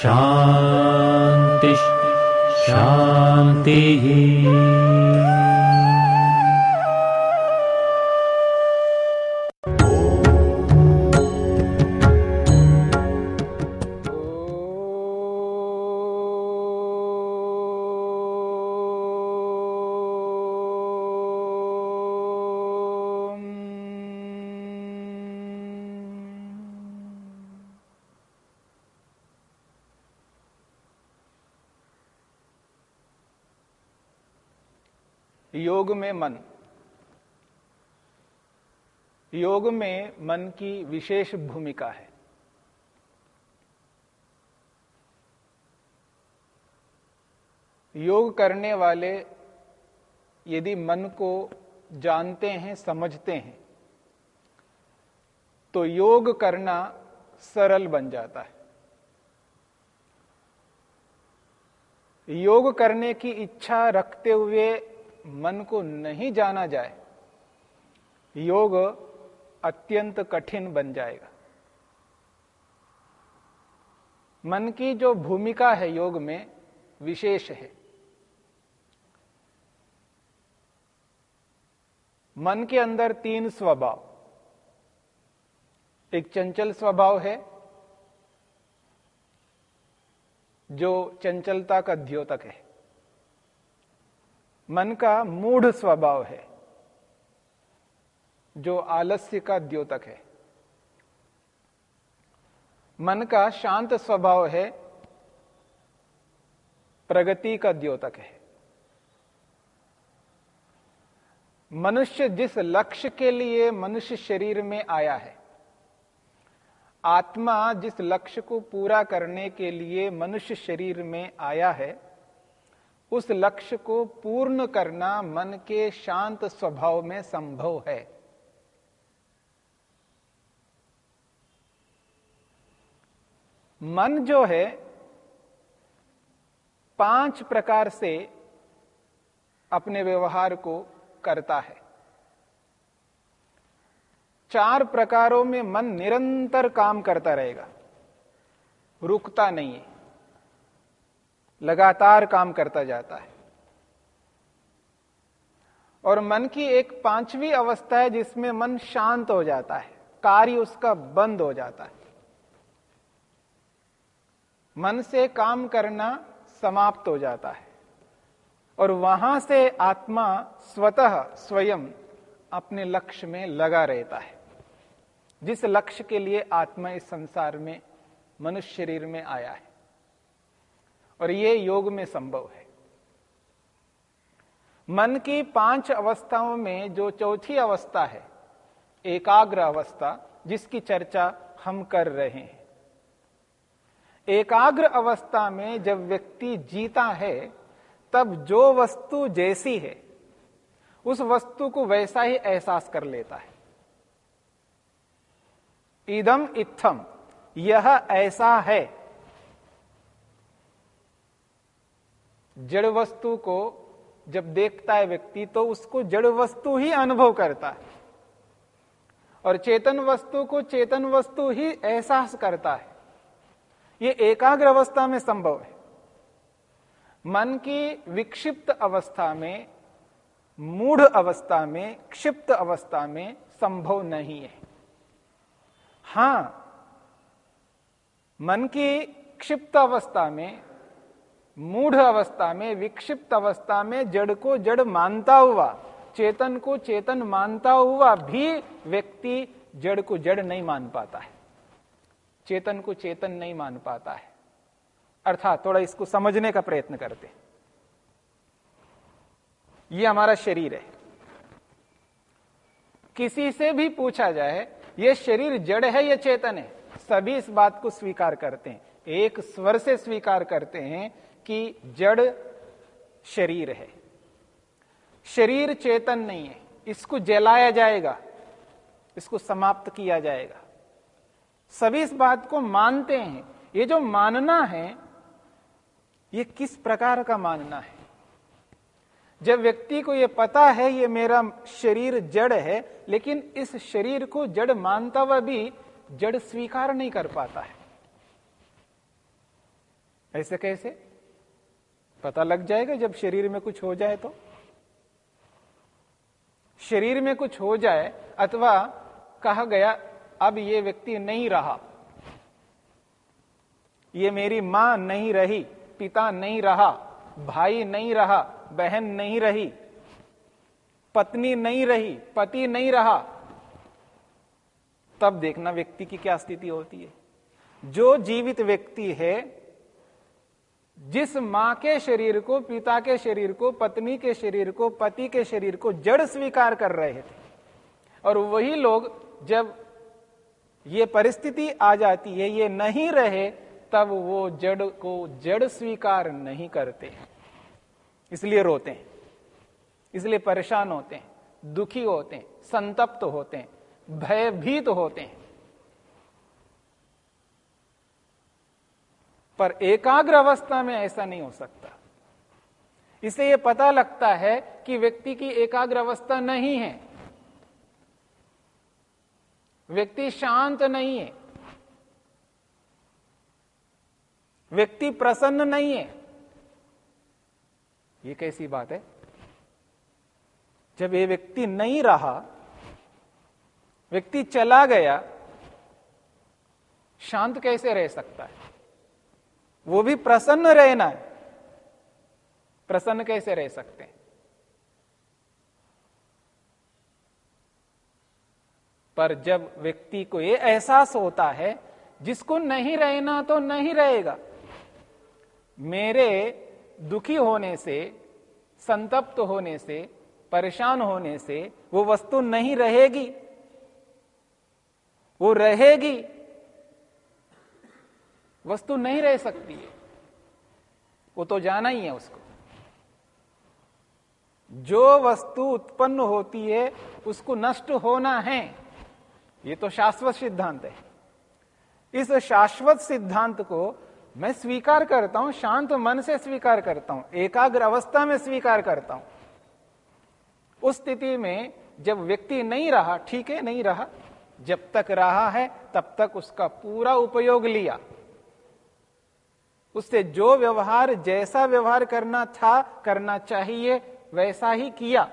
शान्तिः शान्तिः योग में मन। योग में मन की विशेष भूमिका है। योग करने वाले यदि मन को जानते हैं, समझते हैं तो योग करना सरल बन जाता है। योग करने की इच्छा रखते हुए मन को नहीं जाना जाए, योग अत्यंत कठिन बन जाएगा। मन की जो भूमिका है योग में, विशेष है। मन के अंदर तीन स्वभाव। एक चंचल स्वभाव है, जो चंचलता का द्योतक है। मन का मूढ़ स्वभाव है, जो आलस्य का द्योतक है। मन का शांत स्वभाव है, प्रगति का द्योतक है। मनुष्य जिस लक्ष्य के लिए मनुष्य शरीर में आया है, आत्मा जिस लक्ष्य को पूरा करने के लिए मनुष्य शरीर में आया है उस लक्ष्य को पूर्ण करना मन के शांत स्वभाव में संभव है। मन जो है, पाँच प्रकार से अपने व्यवहार को करता है। चार प्रकारों में मन निरंतर काम करता रहेगा। रुकता नहीं है। लगातार काम करता जाता है। और मन की एक पांचवी अवस्था है जिसमें मन शांत हो जाता है, कार्य उसका बंद हो जाता है। मन से काम करना समाप्त हो जाता है और वहाँ से आत्मा स्वतः स्वयं अपने लक्ष्य में लगा रहता है। जिस लक्ष्य के लिए आत्मा इस संसार में, मनुष्य शरीर में आया है और ये योग में संभव है। मन की पाँच अवस्थाओं में जो चौथी अवस्था है, एकाग्र अवस्था, जिसकी चर्चा हम कर रहे हैं। एकाग्र अवस्था में जब व्यक्ति जीता है, तब जो वस्तु जैसी है, उस वस्तु को वैसा ही एहसास कर लेता है। इदम इत्थम, यह ऐसा है जड़ वस्तु को जब देखता है व्यक्ति तो उसको जड़ वस्तु ही अनुभव करता है। और चेतन वस्तु को चेतन वस्तु ही एहसास करता है। ये एकाग्र अवस्था में संभव है। मन की विक्षिप्त अवस्था में, मूढ़ अवस्था में, क्षिप्त अवस्था में संभव नहीं है। हाँ, मन की क्षिप्त अवस्था में मूढ़ अवस्था में, विक्षिप्त अवस्था में जड़ को जड़ मानता हुआ, चेतन को चेतन मानता हुआ भी व्यक्ति जड़ को जड़ नहीं मान पाता है। चेतन को चेतन नहीं मान पाता है। अर्थात थोड़ा इसको समझने का प्रयत्न करते ये हमारा शरीर है। किसी से भी पूछा जाए, ये शरीर जड़ है या चेतन है, सभी इस बात को स्वीकार करते हैं। एक स्वर से स्वीकार करते हैं कि जड़ शरीर है। शरीर चेतन नहीं है। इसको जलाया जाएगा, इसको समाप्त किया जाएगा। सभी इस बात को मानते हैं। ये जो मानना है, ये किस प्रकार का मानना है? जब व्यक्ति को यह पता है, ये मेरा शरीर जड़ है, लेकिन इस शरीर को जड़ मानता हुआ भी जड़ स्वीकार नहीं कर पाता है। ऐसे कैसे? पता लग जाएगा जब शरीर में कुछ हो जाए तो। शरीर में कुछ हो जाए, अथवा कहा गया, अब ये व्यक्ति नहीं रहा। ये मेरी माँ नहीं रही, पिता नहीं रहा, भाई नहीं रहा, बहन नहीं रही, पत्नी नहीं रही, पति नहीं रहा। तब देखना व्यक्ति की क्या स्थिति होती है। जो जीवित व्यक्ति है जिस माँ के शरीर को, पिता के शरीर को, पत्नी के शरीर को, पति के शरीर को जड़ स्वीकार कर रहे थे। और वही लोग जब ये परिस्थिति आ जाती है, ये नहीं रहे, तब वो जड़ को जड़ स्वीकार नहीं करते। इसलिए रोते हैं। इसलिए परेशान होते हैं, दुखी होते हैं, संतप्त होते हैं, भयभीत होते हैं। पर एकाग्र अवस्था में ऐसा नहीं हो सकता। इसे यह पता लगता है कि व्यक्ति की एकाग्र अवस्था नहीं है। व्यक्ति शांत नहीं है। व्यक्ति प्रसन्न नहीं है। ये कैसी बात है? जब ये व्यक्ति नहीं रहा, व्यक्ति चला गया, शांत कैसे रह सकता है? वो भी प्रसन्न रहना है। प्रसन्न कैसे रह सकते हैं? पर जब व्यक्ति को यह एहसास होता है, जिसको नहीं रहना तो नहीं रहेगा। मेरे दुखी होने से, संतप्त होने से, परेशान होने से वो वस्तु नहीं रहेगी। वो रहेगी। वस्तु नहीं रह सकती है। वो तो जाना ही है उसको। जो वस्तु उत्पन्न होती है, उसको नष्ट होना है। ये तो शाश्वत सिद्धांत है। इस शाश्वत सिद्धांत को मैं स्वीकार करता हूँ, शांत मन से स्वीकार करता हूँ, एकाग्र अवस्था में स्वीकार करता हूँ। उस स्थिति में जब व्यक्ति नहीं रहा, ठीक है, नहीं रहा, जब तक रहा है, तब तक उसका पूरा उपयोग लिया। उससे जो व्यवहार, जैसा व्यवहार करना था, करना चाहिए, वैसा ही किया।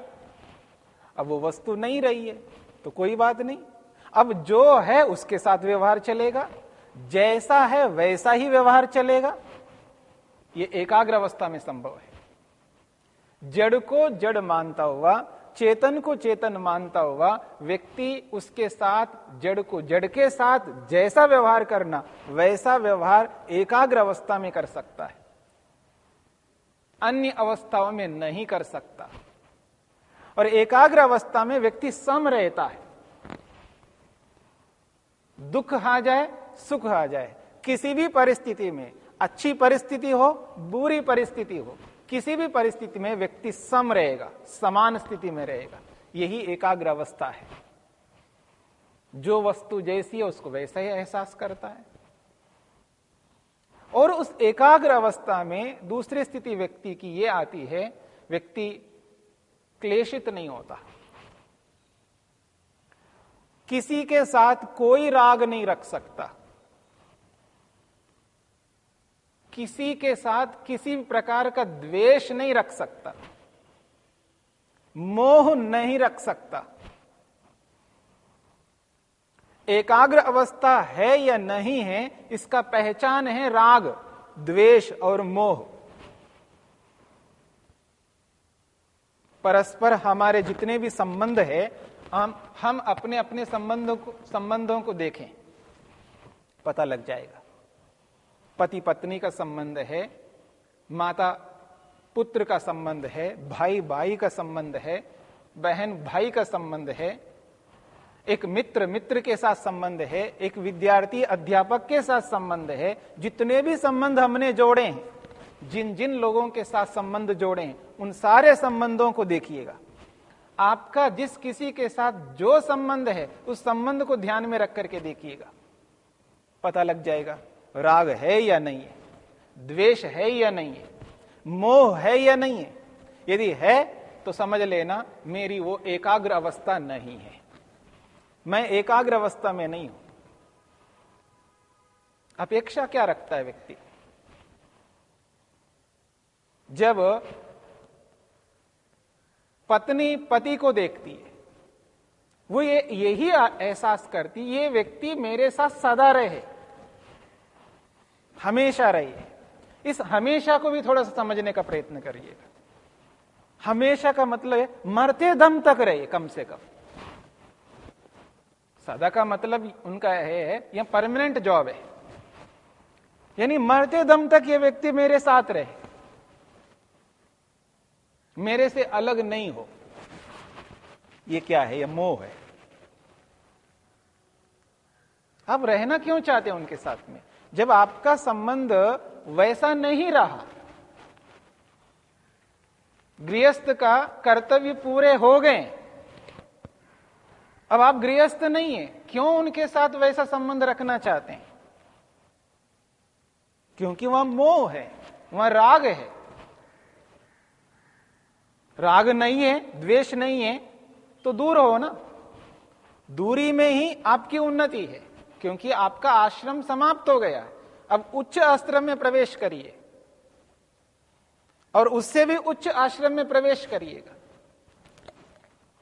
अब वो वस्तु नहीं रही है तो कोई बात नहीं। अब जो है, उसके साथ व्यवहार चलेगा। जैसा है, वैसा ही व्यवहार चलेगा। ये एकाग्र अवस्था में संभव है। जड़ को जड़ मानता हुआ चेतन को चेतन मानता हुआ व्यक्ति उसके साथ, जड़ को जड़ के साथ जैसा व्यवहार करना, वैसा व्यवहार एकाग्र अवस्था में कर सकता है। अन्य अवस्थाओं में नहीं कर सकता। और एकाग्र अवस्था में व्यक्ति सम रहता है। दुख आ जाए, सुख आ जाए, किसी भी परिस्थिति में, अच्छी परिस्थिति हो, बुरी परिस्थिति हो किसी भी परिस्थिति में व्यक्ति सम रहेगा, समान स्थिति में रहेगा। यही एकाग्र अवस्था है। जो वस्तु जैसी है, उसको वैसा ही एहसास करता है। और उस एकाग्र अवस्था में दूसरी स्थिति व्यक्ति की यह आती है, व्यक्ति क्लेशित नहीं होता। किसी के साथ कोई राग नहीं रख सकता। किसी के साथ किसी प्रकार का द्वेष नहीं रख सकता। मोह नहीं रख सकता। एकाग्र अवस्था है या नहीं है, इसका पहचान है राग, द्वेष और मोह। परस्पर हमारे जितने भी संबंध है, हम हम अपने अपने संबंधों को संबंधों को देखें, पता लग जाएगा। पति पत्नी का संबंध है, माता पुत्र का संबंध है भाई भाई का संबंध है बहन भाई का संबंध है, एक मित्र मित्र के साथ संबंध है, एक विद्यार्थी अध्यापक के साथ संबंध है, जितने भी संबंध हमने जोड़े हैं जिन जिन लोगों के साथ संबंध जोड़े हैं, उन सारे संबंधों को देखिएगा। आपका जिस किसी के साथ जो संबंध है, उस संबंध को ध्यान में रख करके देखिएगा। पता लग जाएगा। राग है या नहीं है? द्वेष है या नहीं है? मोह है या नहीं है? यदि है तो समझ लेना मेरी वो एकाग्र अवस्था नहीं है। मैं एकाग्र अवस्था में नहीं हूँ। अपेक्षा क्या रखता है व्यक्ति? जब पत्नी पति को देखती है, वो ये, यही एहसास करती ये व्यक्ति मेरे साथ सदा रहे। हमेशा रहे इस हमेशा को भी थोड़ा सा समझने का प्रयत्न करिएगा हमेशा का मतलब है, मरते दम तक रहे कम से कम। सदा का मतलब उनका है, यह परमानेंट जॉब है। यानी मरते दम तक ये व्यक्ति मेरे साथ रहे। मेरे से अलग नहीं हो। ये क्या है? ये मोह है। आप रहना क्यों चाहते हैं उनके साथ में? जब आपका संबंध वैसा नहीं रहा, गृहस्थ का कर्तव्य पूरे हो गए, अब आप गृहस्थ नहीं है, क्यों उनके साथ वैसा संबंध रखना चाहते हैं? क्योंकि वह मोह है, वह राग है। राग नहीं है, द्वेष नहीं है तो दूर हो ना। दूरी में ही आपकी उन्नति है। क्योंकि आपका आश्रम समाप्त हो गया। अब उच्च आश्रम में प्रवेश करिए। और उससे भी उच्च आश्रम में प्रवेश करिएगा।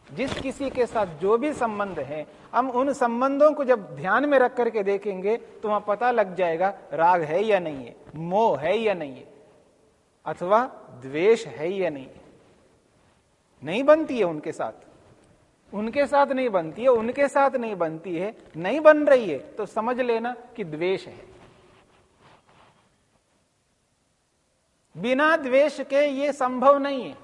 जिस किसी के साथ जो भी संबंध है, हम उन संबंधों को जब ध्यान में रख करके देखेंगे तो वहाँ पता लग जाएगा, राग है या नहीं है, मोह है या नहीं है, अथवा द्वेष है या नहीं है। नहीं बनती है उनके साथ। उनके साथ नहीं बनती है, उनके साथ नहीं बनती है, नहीं बन रही है तो समझ लेना कि द्वेष है। बिना द्वेष के ये संभव नहीं है।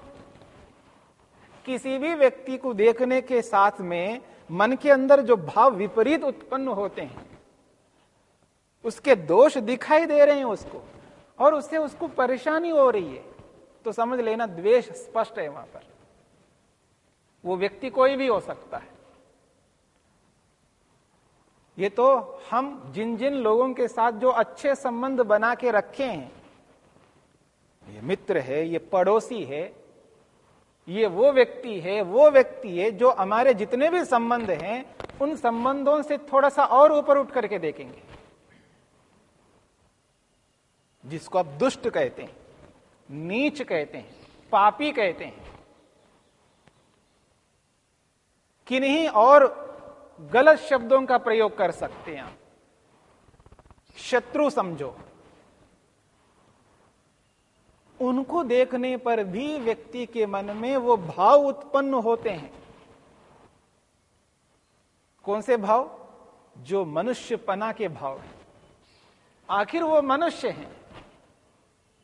किसी भी व्यक्ति को देखने के साथ में मन के अंदर जो भाव विपरीत उत्पन्न होते हैं, उसके दोष दिखाई दे रहे हैं उसको, और उससे उसको परेशानी हो रही है तो समझ लेना द्वेष स्पष्ट है वहाँ पर। वो व्यक्ति कोई भी हो सकता है। ये तो हम जिन जिन लोगों के साथ जो अच्छे संबंध बना के रखे हैं, ये मित्र है, ये पड़ोसी है, ये वो व्यक्ति है, वो व्यक्ति है जो हमारे जितने भी संबंध हैं, उन संबंधों से थोड़ा सा और ऊपर उठ करके देखेंगे। जिसको आप दुष्ट कहते हैं, नीच कहते हैं, पापी कहते हैं किन्हीं और गलत शब्दों का प्रयोग कर सकते हैं शत्रु समझो। उनको देखने पर भी व्यक्ति के मन में वो भाव उत्पन्न होते हैं। कौन से भाव? जो मनुष्य पना के भाव है। आखिर वो मनुष्य हैं।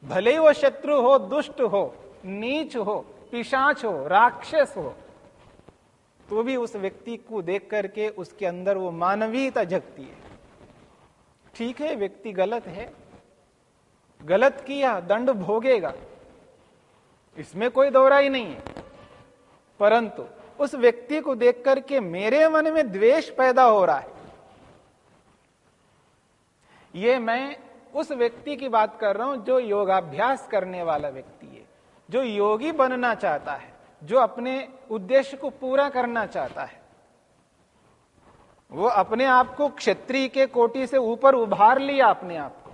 भले ही वो शत्रु हो, दुष्ट हो, नीच हो, पिशाच हो, राक्षस हो तो भी उस व्यक्ति को देख करके उसके अंदर वो मानवीयता जगती है। ठीक है, व्यक्ति गलत है। गलत किया दंड भोगेगा, इसमें कोई दोहरा ही नहीं है। परंतु उस व्यक्ति को देख करके मेरे मन में द्वेष पैदा हो रहा है। ये मैं उस व्यक्ति की बात कर रहा हूँ जो योगाभ्यास करने वाला व्यक्ति है, जो योगी बनना चाहता है। जो अपने उद्देश्य को पूरा करना चाहता है, वो अपने आप को क्षत्रिय के कोटि से ऊपर उभार लिया अपने आप को।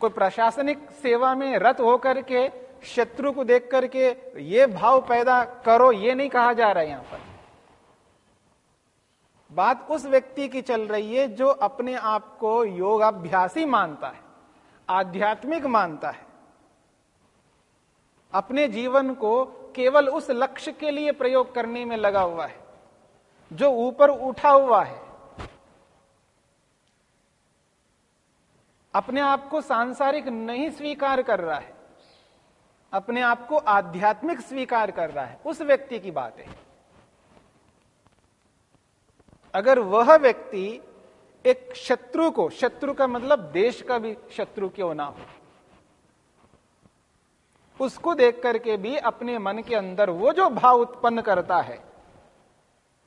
कोई प्रशासनिक सेवा में रत होकर के, शत्रु को देख करके ये भाव पैदा करो, ये नहीं कहा जा रहा है यहाँ पर। बात उस व्यक्ति की चल रही है जो अपने आप को योगाभ्यासी मानता है, आध्यात्मिक मानता है। अपने जीवन को केवल उस लक्ष्य के लिए प्रयोग करने में लगा हुआ है, जो ऊपर उठा हुआ है। अपने आप को सांसारिक नहीं स्वीकार कर रहा है, अपने आप को आध्यात्मिक स्वीकार कर रहा है। उस व्यक्ति की बात है। अगर वह व्यक्ति एक शत्रु को, शत्रु का मतलब देश का भी शत्रु क्यों ना हो? उसको देख करके भी अपने मन के अंदर वो जो भाव उत्पन्न करता है,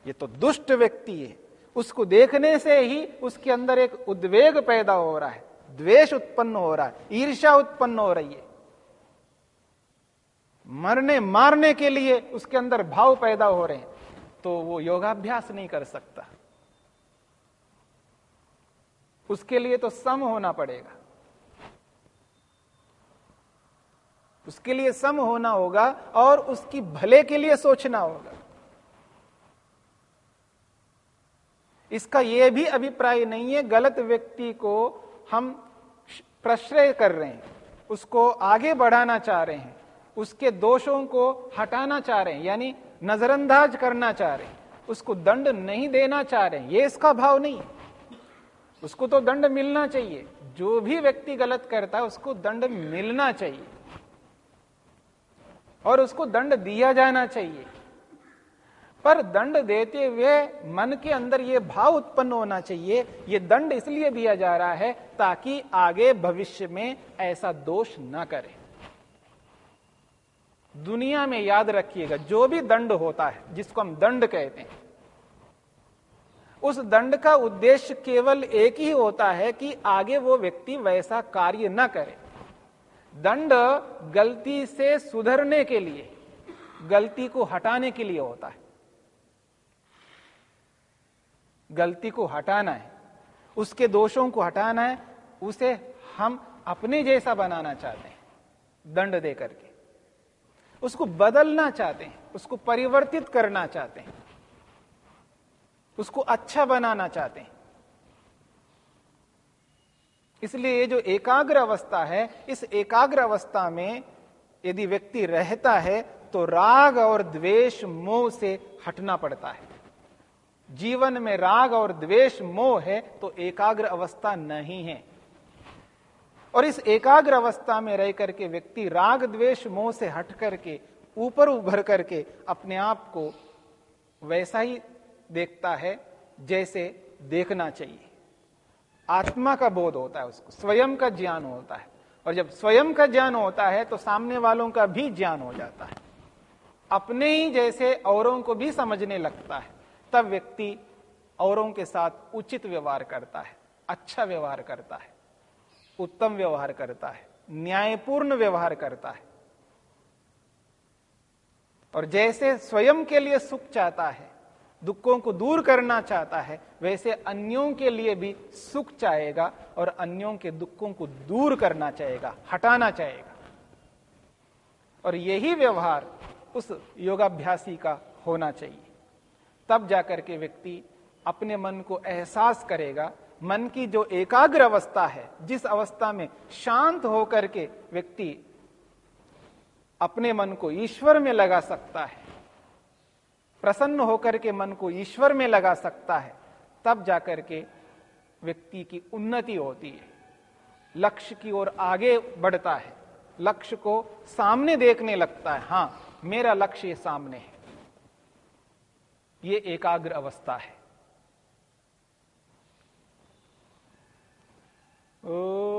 ये तो दुष्ट व्यक्ति है। उसको देखने से ही उसके अंदर एक उद्वेग पैदा हो रहा है, द्वेष उत्पन्न हो रहा है ईर्षा उत्पन्न हो रही है। मरने मारने के लिए उसके अंदर भाव पैदा हो रहे हैं तो वो योगाभ्यास नहीं कर सकता। उसके लिए तो सम होना पड़ेगा। उसके लिए सम होना होगा और उसकी भले के लिए सोचना होगा। इसका यह भी अभिप्राय नहीं है, गलत व्यक्ति को हम प्रश्रय कर रहे हैं, उसको आगे बढ़ाना चाह रहे हैं, उसके दोषों को हटाना चाह रहे हैं, यानी नजरअंदाज करना चाह रहे हैं, उसको दंड नहीं देना चाह रहे हैं, ये इसका भाव नहीं है। उसको तो दंड मिलना चाहिए, जो भी व्यक्ति गलत करता है, उसको दंड मिलना चाहिए। और उसको दंड दिया जाना चाहिए। पर दंड देते हुए मन के अंदर यह भाव उत्पन्न होना चाहिए यह दंड इसलिए दिया जा रहा है ताकि आगे भविष्य में ऐसा दोष ना करे। दुनिया में याद रखिएगा, जो भी दंड होता है, जिसको हम दंड कहते हैं, उस दंड का उद्देश्य केवल एक ही होता है कि आगे वो व्यक्ति वैसा कार्य न करे। दंड गलती से सुधरने के लिए, गलती को हटाने के लिए होता है। गलती को हटाना है, उसके दोषों को हटाना है, उसे हम अपने जैसा बनाना चाहते हैं, दंड दे करके। उसको बदलना चाहते हैं, उसको परिवर्तित करना चाहते हैं, उसको अच्छा बनाना चाहते हैं। इसलिए ये जो एकाग्र अवस्था है, इस एकाग्र अवस्था में यदि व्यक्ति रहता है तो राग और द्वेष मोह से हटना पड़ता है। जीवन में राग और द्वेष मोह है तो एकाग्र अवस्था नहीं है। और इस एकाग्र अवस्था में रह करके व्यक्ति राग द्वेष मोह से हट करके, ऊपर उभर करके अपने आप को वैसा ही देखता है, जैसे देखना चाहिए। आत्मा का बोध होता है उसको, स्वयं का ज्ञान होता है। और जब स्वयं का ज्ञान होता है तो सामने वालों का भी ज्ञान हो जाता है। अपने ही जैसे औरों को भी समझने लगता है, तब व्यक्ति औरों के साथ उचित व्यवहार करता है अच्छा व्यवहार करता है, उत्तम व्यवहार करता है, न्यायपूर्ण व्यवहार करता है। और जैसे स्वयं के लिए सुख चाहता है दुखों को दूर करना चाहता है, वैसे अन्यों के लिए भी सुख चाहेगा और अन्यों के दुखों को दूर करना चाहेगा, हटाना चाहेगा। और यही व्यवहार उस योगाभ्यासी का होना चाहिए। तब जाकर के व्यक्ति अपने मन को एहसास करेगा, मन की जो एकाग्र अवस्था है, जिस अवस्था में शांत होकर के व्यक्ति अपने मन को ईश्वर में लगा सकता है प्रसन्न होकर के मन को ईश्वर में लगा सकता है, तब जाकर के व्यक्ति की उन्नति होती है। लक्ष्य की ओर आगे बढ़ता है। लक्ष्य को सामने देखने लगता है। हाँ, मेरा लक्ष्य ये सामने है। ये एकाग्र अवस्था है। ओ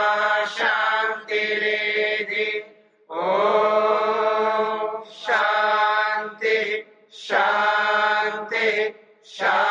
Shout.